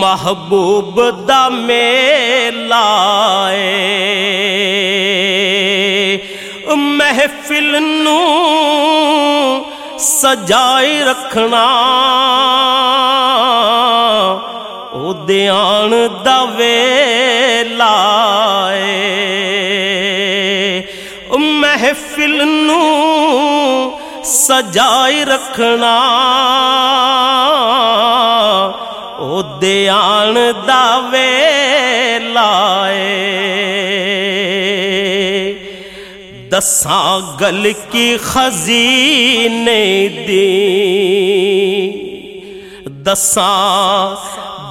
محبوب دا میلا محفل نو سجائی رکھنا، او دیان دا ویلا محفل نو سجائی رکھنا۔ دیان دا ویلا دساں گل کی خزینے دی دساں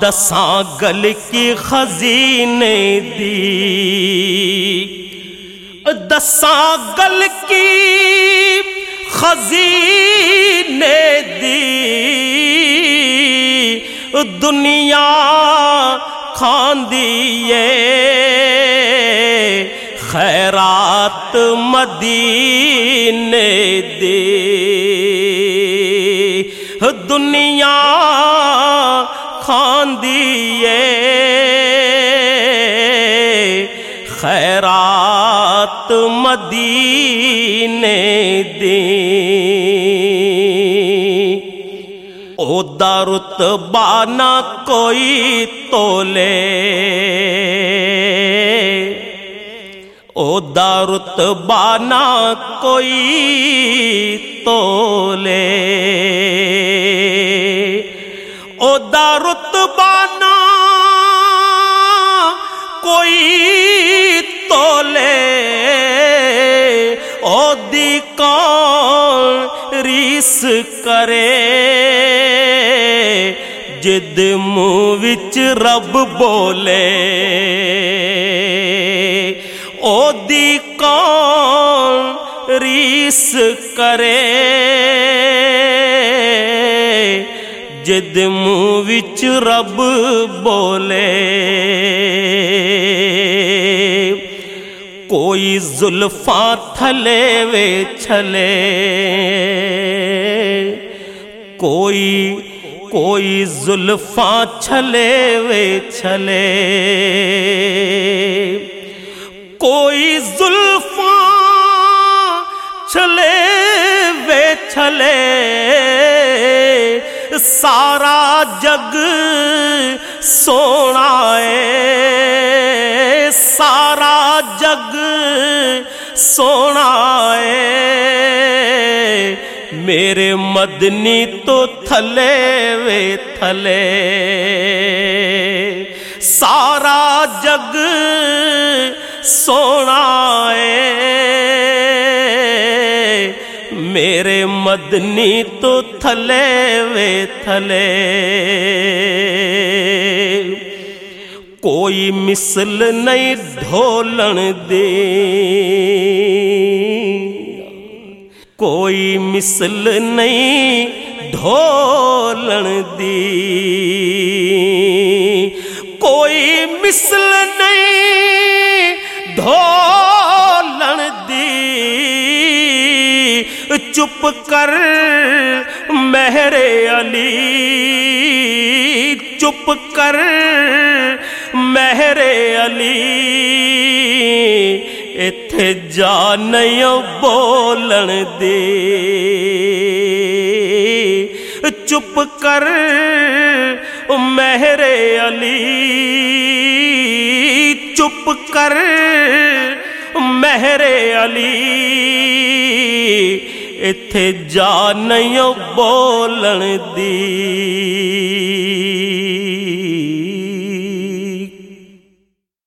دساں گل کی خزینے دی دساں گل کی خزینے دنیا کھاندیے خیرات مدینے دی۔ دنیا کھاندیے خیرات مدینے او دا رتبہ نہ کوئی تولے۔ او دا رتبہ نہ کوئی تولے۔ او دا رتبہ نہ کوئی تولے۔ او دی کون ریس کرے۔ جد منہ وچ رب بولے او دی کون ریس کرے جد منہ وچ رب بولے کوئی زلفاں تھلے وے چھلے کوئی کوئی زلفاں چھلے وے چھلے۔ کوئی زلفاں چھلے وے چھلے۔ سارا جگ سونا ہے۔ سارا جگ سونا ہے۔ میرے مدنی تو تھلے وے تھلے۔ سارا جگ سونا ہے۔ میرے مدنی تو تھلے وے تھلے۔ کوئی مثل نہیں ڈھولن دے کوئی مثل نہیں ڈھولن دی کوئی مثل نہیں ڈھولن دی چپ کر مہر علی چپ کر مہر علی ایتھے جا نہیں بولن دے چپ کر مہر علی چپ کر مہر علی ایتھے جا نہیں بولن دی